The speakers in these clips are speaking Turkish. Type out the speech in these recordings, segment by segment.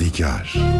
Yadigar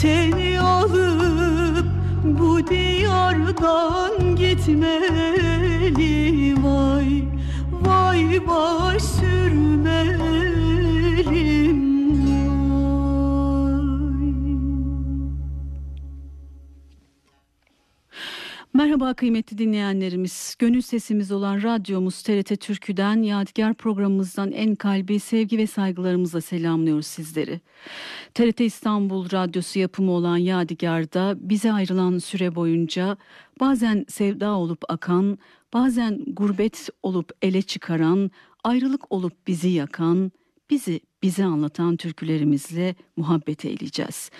Seni alıp bu buradan gitmeli. Vay vay vay sürmelim Merhaba kıymetli dinleyenlerimiz. Gönül sesimiz olan radyomuz TRT Türkü'den Yadigar programımızdan en kalbi sevgi ve saygılarımızla selamlıyoruz sizleri. TRT İstanbul Radyosu yapımı olan Yadigar'da bize ayrılan süre boyunca bazen sevda olup akan, bazen gurbet olup ele çıkaran, ayrılık olup bizi yakan, bizi bize anlatan türkülerimizle muhabbet eyleyeceğiz.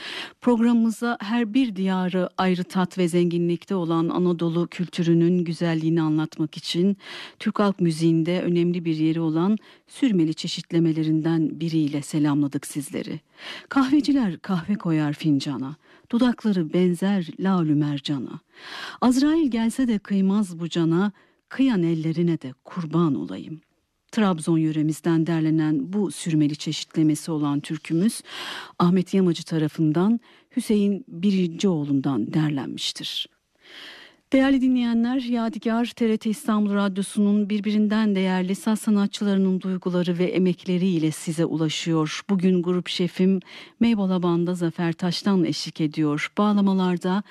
Programımıza her bir diyarı ayrı tat ve zenginlikte olan Anadolu kültürünün güzelliğini anlatmak için Türk halk müziğinde önemli bir yeri olan sürmeli çeşitlemelerinden biriyle selamladık sizleri. Kahveciler kahve koyar fincana, dudakları benzer lalü mercana. Azrail gelse de kıymaz bu cana, kıyan ellerine de kurban olayım.'' Trabzon yöremizden derlenen bu sürmeli çeşitlemesi olan türkümüz Ahmet Yamacı tarafından Hüseyin Birincioğlu'ndan derlenmiştir. Değerli dinleyenler, Yadigar TRT İstanbul Radyosu'nun birbirinden değerli saz sanatçılarının duyguları ve emekleriyle size ulaşıyor. Bugün grup şefim Meybala Zafer Taş'tan eşlik ediyor. Bağlamalarda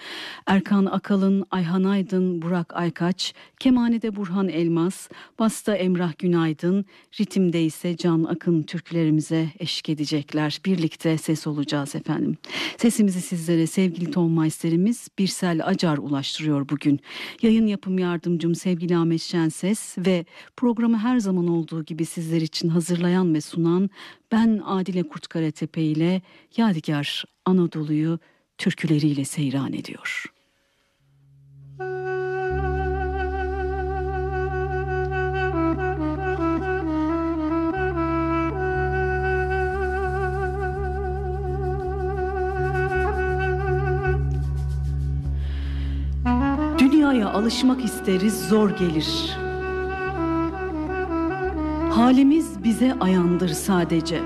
Erkan Akalın, Ayhan Aydın, Burak Aykaç, Kemanede Burhan Elmas, Basta Emrah Günaydın, ritimde ise Can Akın türkülerimize eşlik edecekler. Birlikte ses olacağız efendim. Sesimizi sizlere sevgili ton maisterimiz Birsel Acar ulaştırıyor bugün bugün. Yayın yapım yardımcım sevgili Ahmet Şenses ve programı her zaman olduğu gibi sizler için hazırlayan ve sunan ben Adile Kurtkaratepe ile Yadigar Anadolu'yu türküleriyle seyran ediyor. Dünyaya alışmak isteriz zor gelir. Halimiz bize ayandır sadece.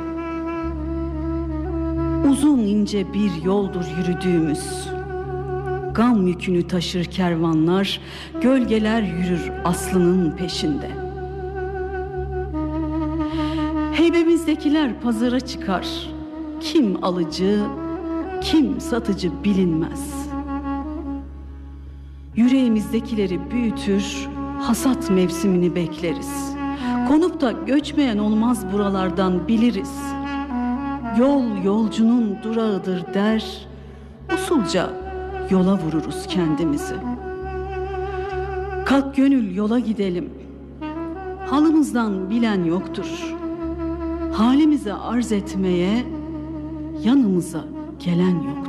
Uzun ince bir yoldur yürüdüğümüz. Gam yükünü taşır kervanlar, gölgeler yürür aslının peşinde. Heybemizdekiler pazara çıkar. Kim alıcı, kim satıcı bilinmez.'' Yüreğimizdekileri büyütür, hasat mevsimini bekleriz. Konup da göçmeyen olmaz buralardan biliriz. Yol yolcunun durağıdır der, usulca yola vururuz kendimizi. Kalk gönül yola gidelim. Halımızdan bilen yoktur. Halimize arz etmeye yanımıza gelen yoktur.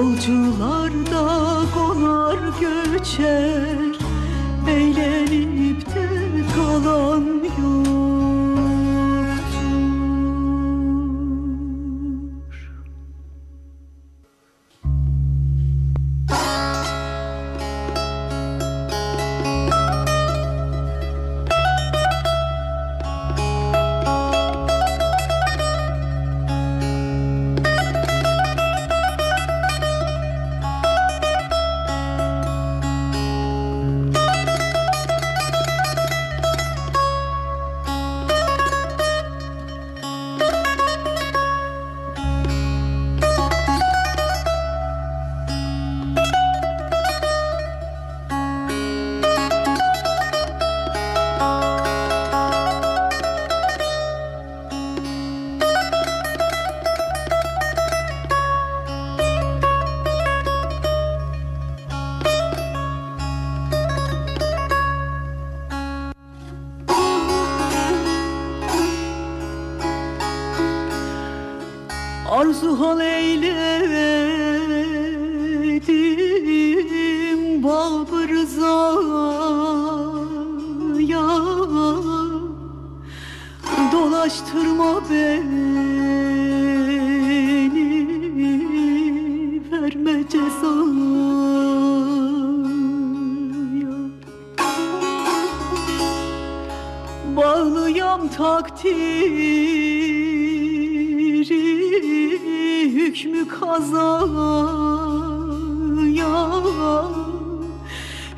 Yolcularda konar göçer Eğlenip de kalan yoktur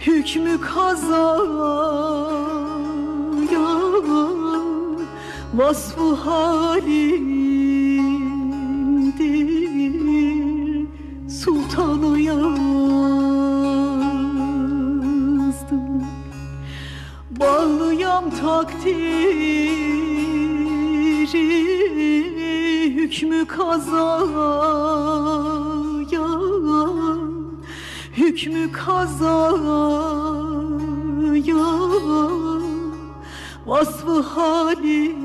Hükmü kazaya Vasfı halimdir Sultana yazdım. Bağlıyam takdiri Hükmü kazaya Hükmü kazaya Vasfı halimdir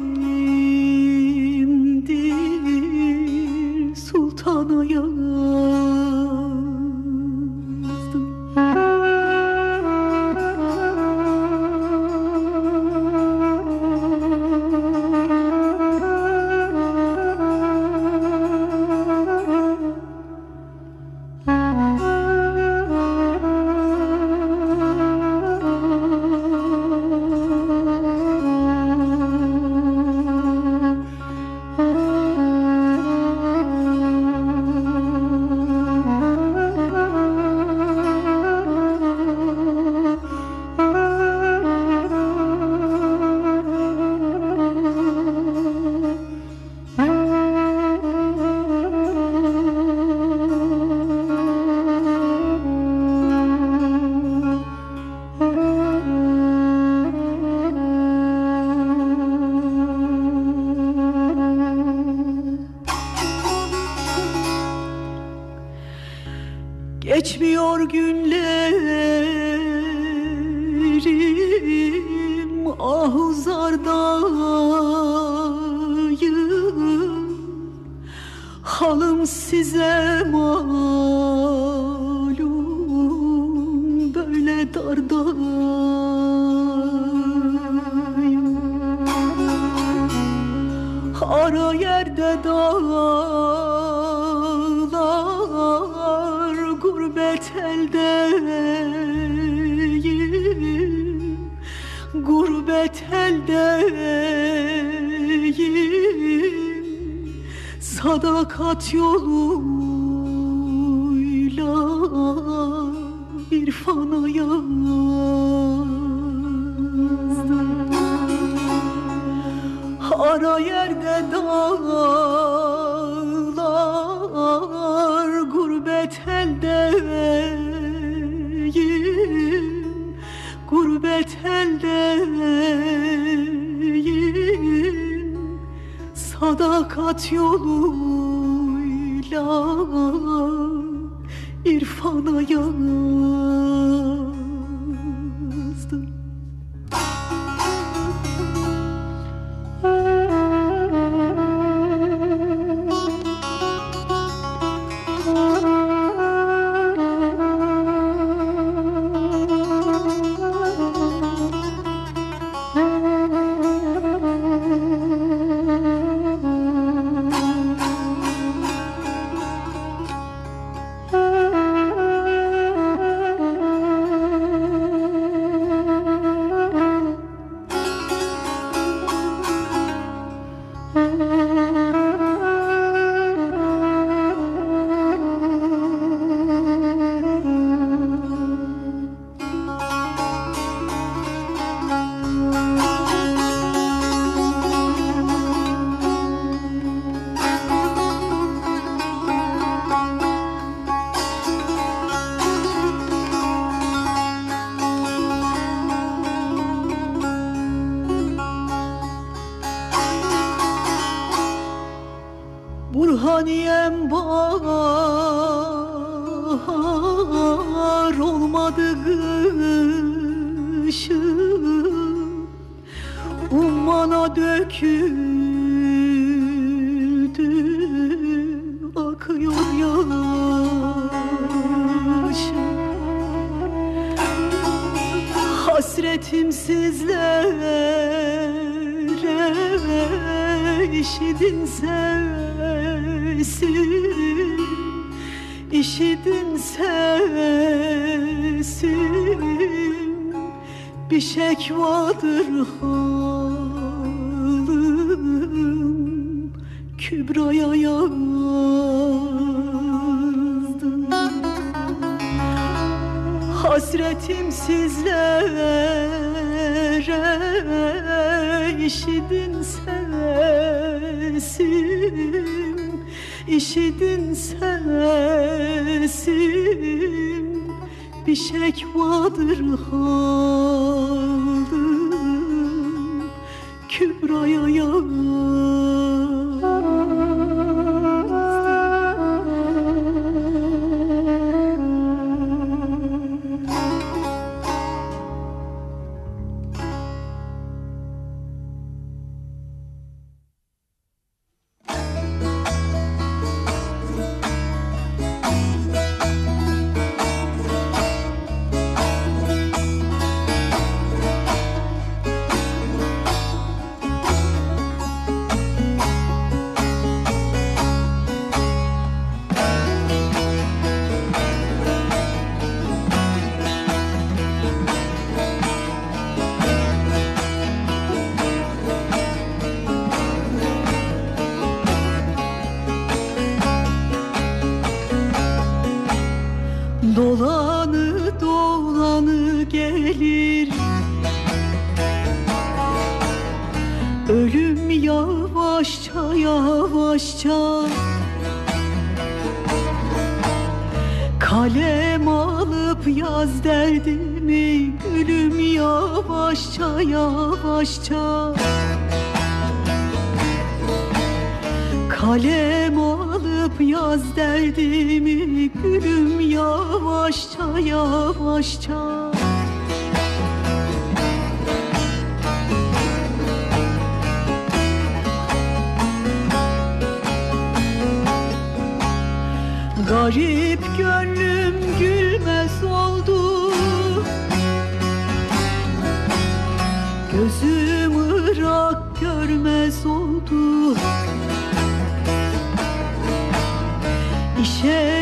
ahuzardayım Halım size malum eldeyim Sadakat yoluyla irfana yazdım. Ara yerde dağlar Sadakat yoluyla irfana yazdım Kübra'ya yazdım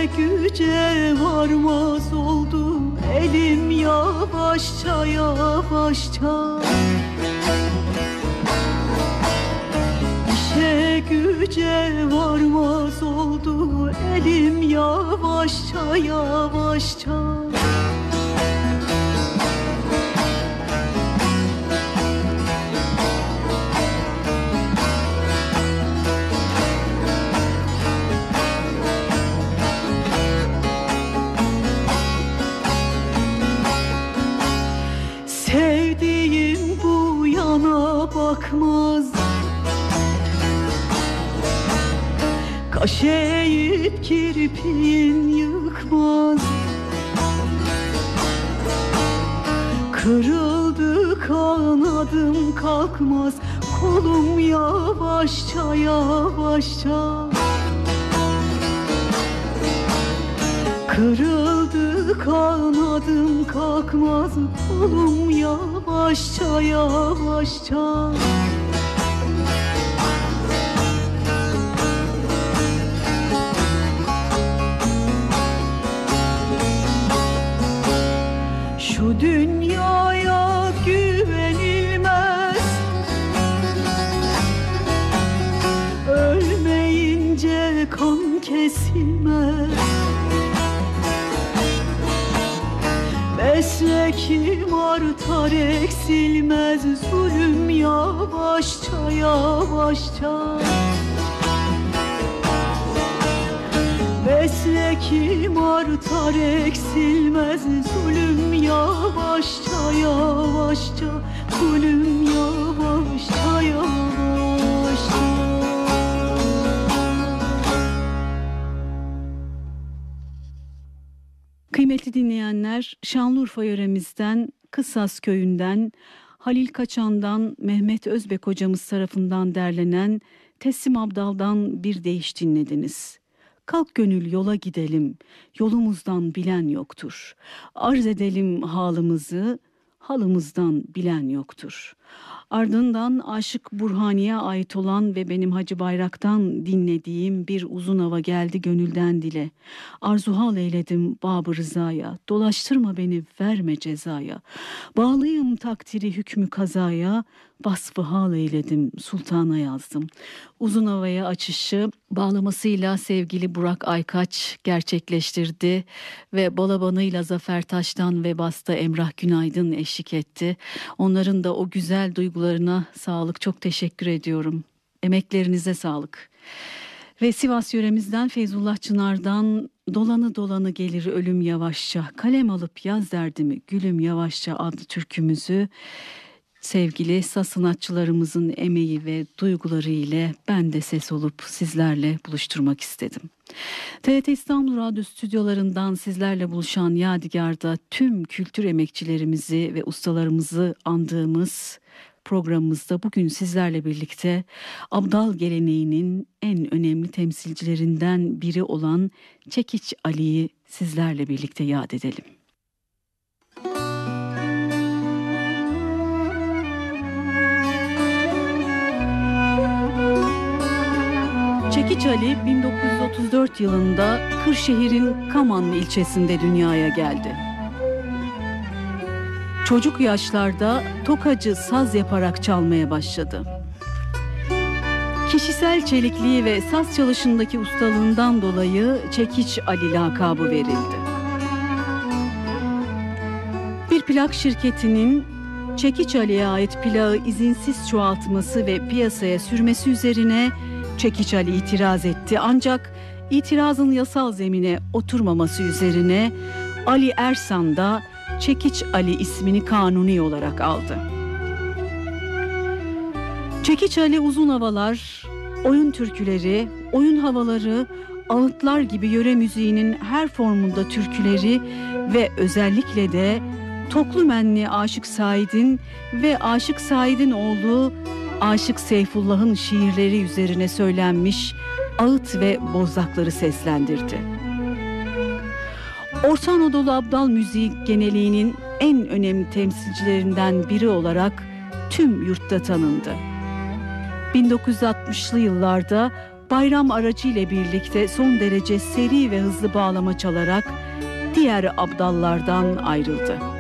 güce varmaz oldu Elim yavaşça yavaşça. İşe güce varmaz oldu Elim yavaşça yavaşça yana bakmaz Kaşeyip kirpiğin yıkmaz. Kırıldı kanadım kalkmaz. Kolum yavaşça yavaşça. Kırıldı kanadım kalkmaz. Kolum yavaşça yavaşça Şu dünyaya güvenilmez. Ölmeyince kan kesilmez. Meslekim artar eksilmez Zulüm yavaşça yavaşça. Meslekim artar eksilmez Zulüm yavaşça yavaşça. Zulüm yavaşça yavaşça. Kıymetli dinleyenler, Şanlıurfa yöremizden, Kısas köyünden, Halil Kaçan'dan, Mehmet Özbek hocamız tarafından derlenen Teslim Abdal'dan bir deyiş dinlediniz. Kalk gönül yola gidelim, yolumuzdan bilen yoktur. Arz edelim halımızı, halımızdan bilen yoktur. Ardından Aşık Burhani'ye ait olan ve benim Hacı Bayrak'tan dinlediğim bir uzun hava geldi gönülden dile. Arzuhal eyledim Babı Rıza'ya, dolaştırma beni verme cezaya. Bağlıyım takdiri hükmü kazaya, vasfı hal eyledim sultana yazdım. Uzun havaya açışı bağlamasıyla sevgili Burak Aykaç gerçekleştirdi ve balabanıyla Zafer Taş'tan ve basta Emrah Günaydın eşlik etti. Onların da o güzel duygularına sağlık çok teşekkür ediyorum. Emeklerinize sağlık. Ve Sivas yöremizden Feyzullah Çınar'dan Dolanı dolanı gelir ölüm yavaşça, kalem alıp yaz derdimi gülüm yavaşça adlı türkümüzü sevgili sanatçılarımızın emeği ve duyguları ile ben de ses olup sizlerle buluşturmak istedim. TRT İstanbul Radyo stüdyolarından sizlerle buluşan Yadigar'da tüm kültür emekçilerimizi ve ustalarımızı andığımız programımızda bugün sizlerle birlikte Abdal geleneğinin en önemli temsilcilerinden biri olan Çekiç Ali'yi sizlerle birlikte yad edelim. Çekiç Ali 1934 yılında Kırşehir'in Kamanlı ilçesinde dünyaya geldi. Çocuk yaşlarda tokacı saz yaparak çalmaya başladı. Kişisel çelikliği ve saz çalışındaki ustalığından dolayı Çekiç Ali lakabı verildi. Bir plak şirketinin Çekiç Ali'ye ait plağı izinsiz çoğaltması ve piyasaya sürmesi üzerine Çekiç Ali itiraz etti ancak itirazın yasal zemine oturmaması üzerine Ali Ersan da Çekiç Ali ismini kanuni olarak aldı. Çekiç Ali uzun havalar, oyun türküleri, oyun havaları, ağıtlar gibi yöre müziğinin her formunda türküleri ve özellikle de Toklumenli Aşık Said'in ve Aşık Said'in oğlu Aşık Seyfullah'ın şiirleri üzerine söylenmiş ağıt ve bozlakları seslendirdi. Orta Anadolu Abdal müziği geneliğinin en önemli temsilcilerinden biri olarak tüm yurtta tanındı. 1960'lı yıllarda bayram aracı ile birlikte son derece seri ve hızlı bağlama çalarak diğer abdallardan ayrıldı.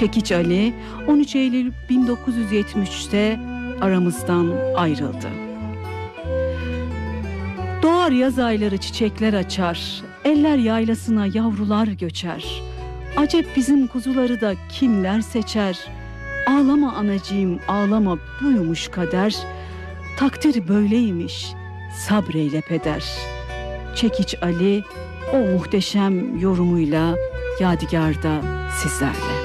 Çekiç Ali 13 Eylül 1973'te aramızdan ayrıldı. Doğar yaz ayları çiçekler açar, eller yaylasına yavrular göçer. Acep bizim kuzuları da kimler seçer? Ağlama anacığım ağlama buymuş kader. Takdir böyleymiş sabreyle peder. Çekiç Ali o muhteşem yorumuyla Yadigar'da sizlerle.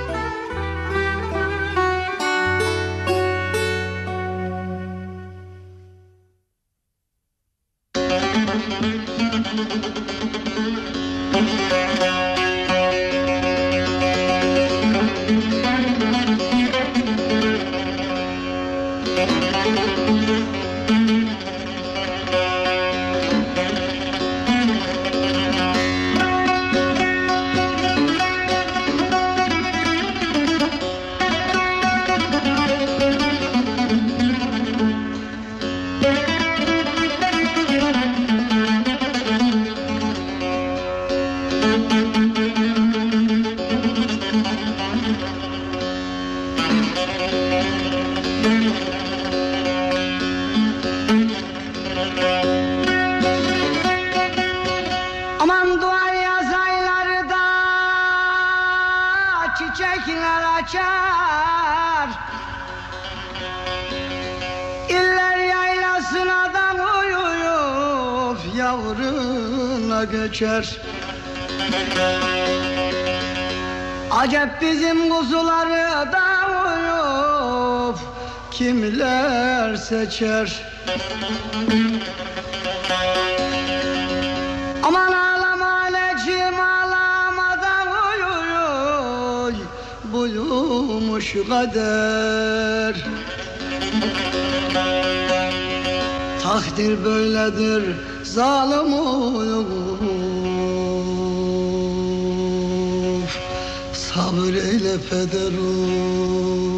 Seçer Aman ağlama anneciğim ağlamadan uyuy Buyumuş kader. Takdir böyledir zalim olur. Sabır eyle peder olur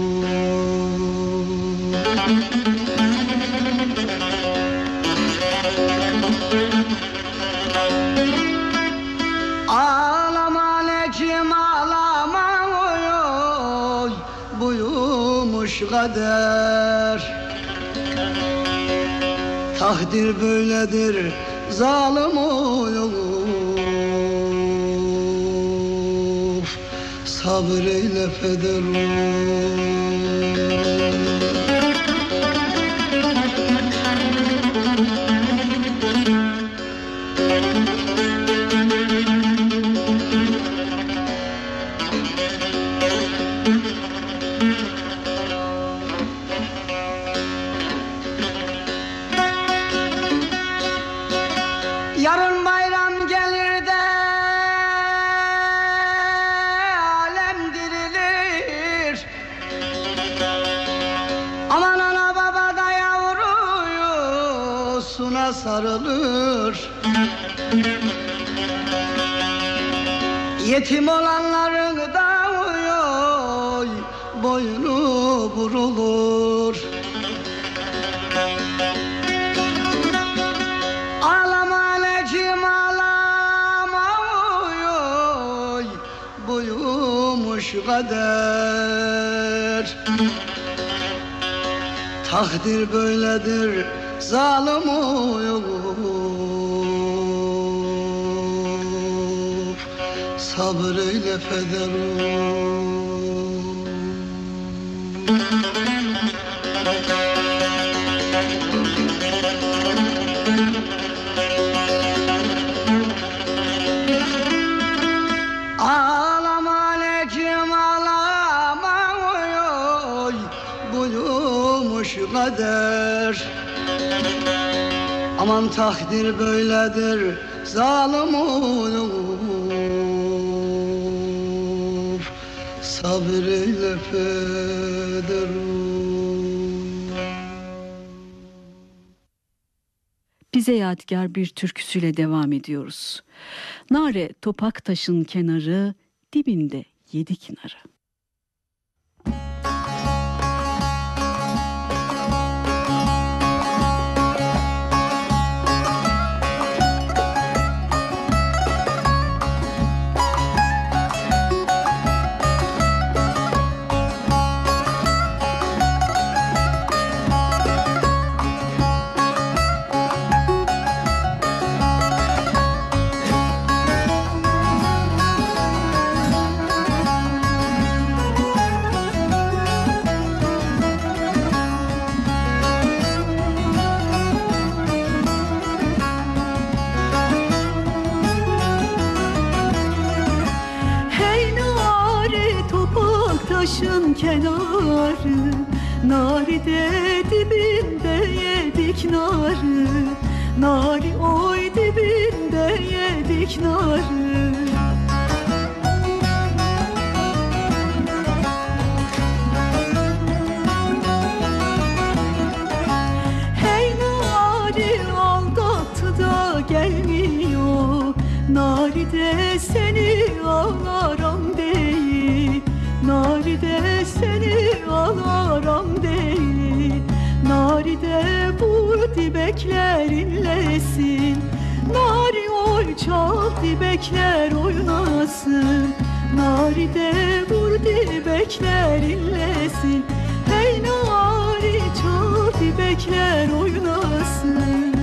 kader. Takdir böyledir zalim oy oy Sabır eyle feder oy Yetim olanların da oy oy boynu vurulur. Ağlama necim ağlama oy oy Buyumuş kader. Takdir böyledir zalim oy eyle feder oy Ağlama necim ağlama oy kader. Aman takdir böyledir zalim oy Sabır Bize yadigar bir türküsüyle devam ediyoruz. Nare topak taşın kenarı, dibinde yedi kinarı. Kenarı Nari de dibinde yedik narı. Nari oy dibinde yedik narı dibekler inlesin. Nari oy çal dibekler oynasın. Nari de vur dibekler inlesin. Hey nari çal dibekler oynasın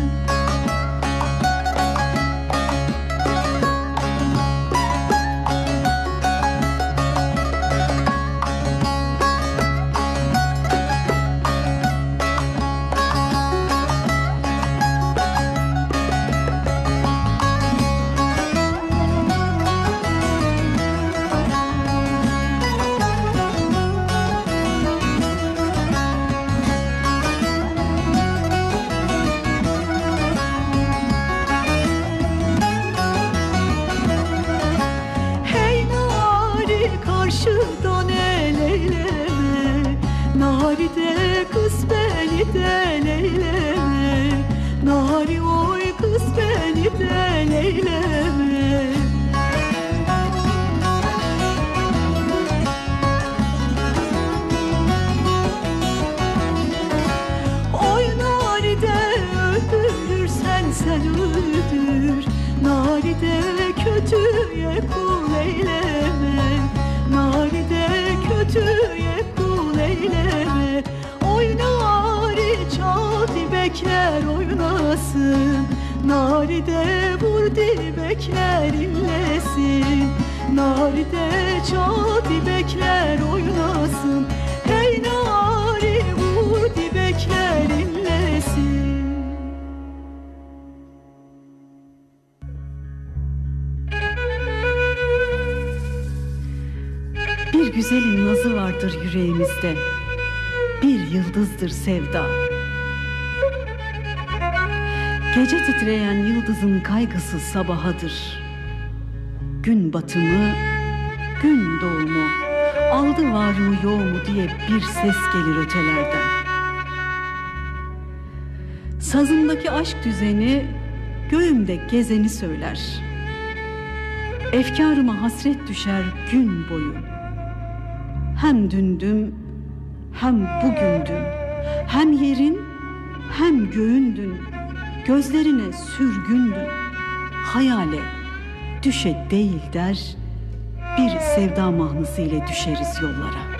Naride kötüye kul eyleme. Naride kötüye kul eyleme. Oynari çati bekler oynasın. Naride vur dibekler inlesin. Naride çati bekler oynasın güzelin nazı vardır yüreğimizde. Bir yıldızdır sevda. Gece titreyen yıldızın kaygısı sabahadır. Gün batımı, gün doğumu, aldı var mı yok mu diye bir ses gelir ötelerden. Sazımdaki aşk düzeni, göğümde gezeni söyler. Efkarıma hasret düşer gün boyu. Hem dündüm, hem bugündüm. Hem yerin, hem göğündün. Gözlerine sürgündün. Hayale, düşe değil der. Bir sevda mahnısı ile düşeriz yollara.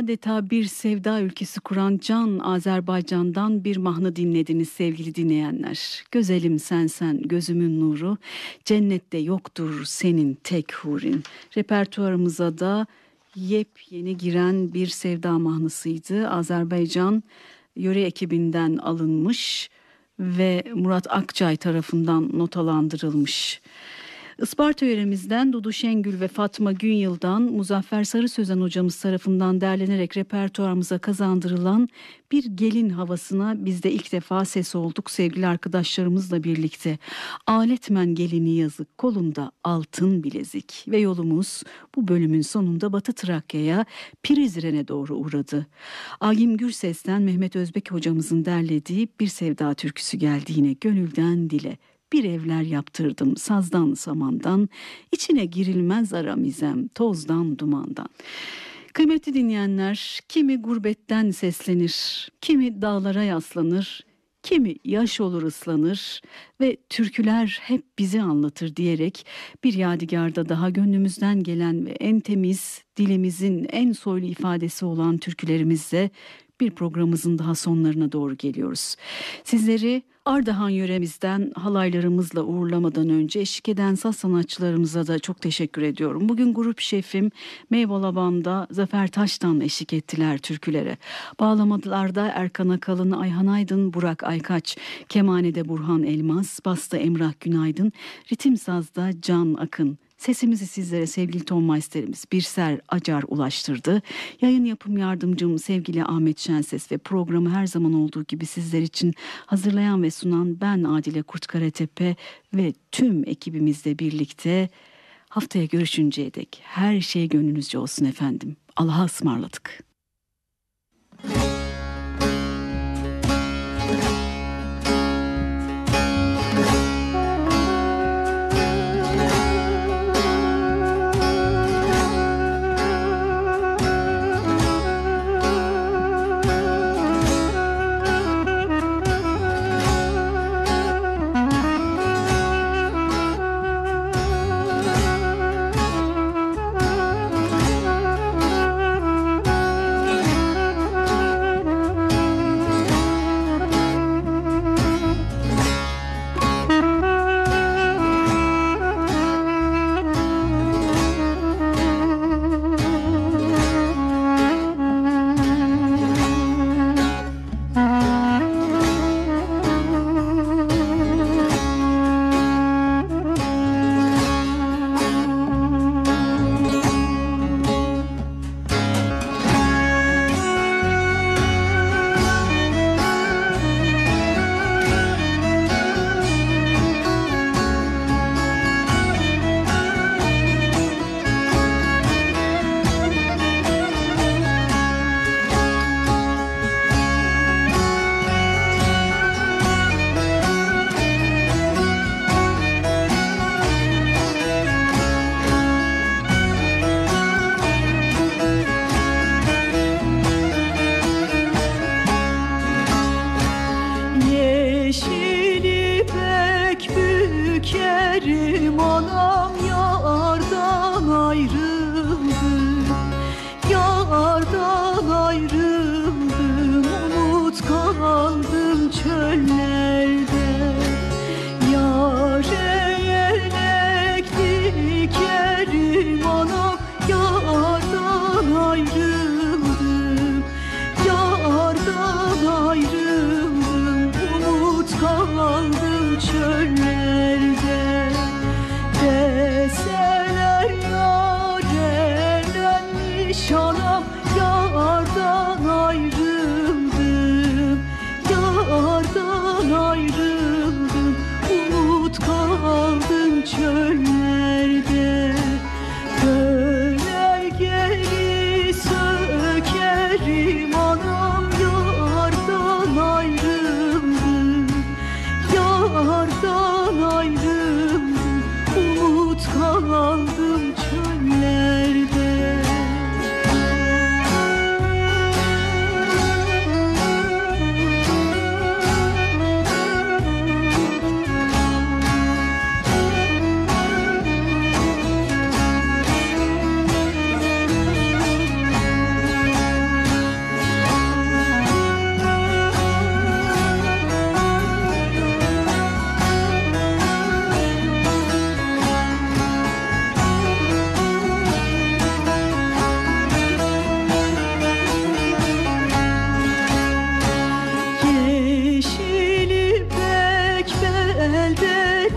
Adeta bir sevda ülkesi kuran Can Azerbaycan'dan bir mahna dinlediniz sevgili dinleyenler. Gözelim sen sen gözümün nuru, cennette yoktur senin tek hurin. Repertuarımıza da yepyeni giren bir sevda mahnasıydı. Azerbaycan yöre ekibinden alınmış ve Murat Akçay tarafından notalandırılmış. Isparta yöremizden Dudu Şengül ve Fatma Günyıl'dan Muzaffer Sarı Sözen hocamız tarafından derlenerek repertuarımıza kazandırılan bir gelin havasına biz de ilk defa ses olduk sevgili arkadaşlarımızla birlikte. Aletmen gelini yazık kolunda altın bilezik ve yolumuz bu bölümün sonunda Batı Trakya'ya Prizren'e doğru uğradı. Agim Gürses'ten Mehmet Özbek hocamızın derlediği bir sevda türküsü geldi yine gönülden dile bir evler yaptırdım sazdan samandan, içine girilmez aramizem tozdan dumandan. Kıymetli dinleyenler, kimi gurbetten seslenir, kimi dağlara yaslanır, kimi yaş olur ıslanır ve türküler hep bizi anlatır diyerek bir yadigarda daha gönlümüzden gelen ve en temiz dilimizin en soylu ifadesi olan türkülerimizle bir programımızın daha sonlarına doğru geliyoruz. Sizleri Ardahan yöremizden halaylarımızla uğurlamadan önce eşlik eden saz sanatçılarımıza da çok teşekkür ediyorum. Bugün grup şefim Meyvalabam'da Zafer Taş'tan eşlik ettiler türkülere. Bağlamalarda Erkan Akalın, Ayhan Aydın, Burak Aykaç, Kemane'de Burhan Elmas, Basta Emrah Günaydın, Ritim Saz'da Can Akın. Sesimizi sizlere sevgili Tom Meister'imiz Birser Acar ulaştırdı. Yayın yapım yardımcım sevgili Ahmet Şenses ve programı her zaman olduğu gibi sizler için hazırlayan ve sunan ben Adile Kurtkaratepe ve tüm ekibimizle birlikte haftaya görüşünceye dek her şey gönlünüzce olsun efendim. Allah'a ısmarladık. Yeşil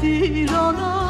nedir ana?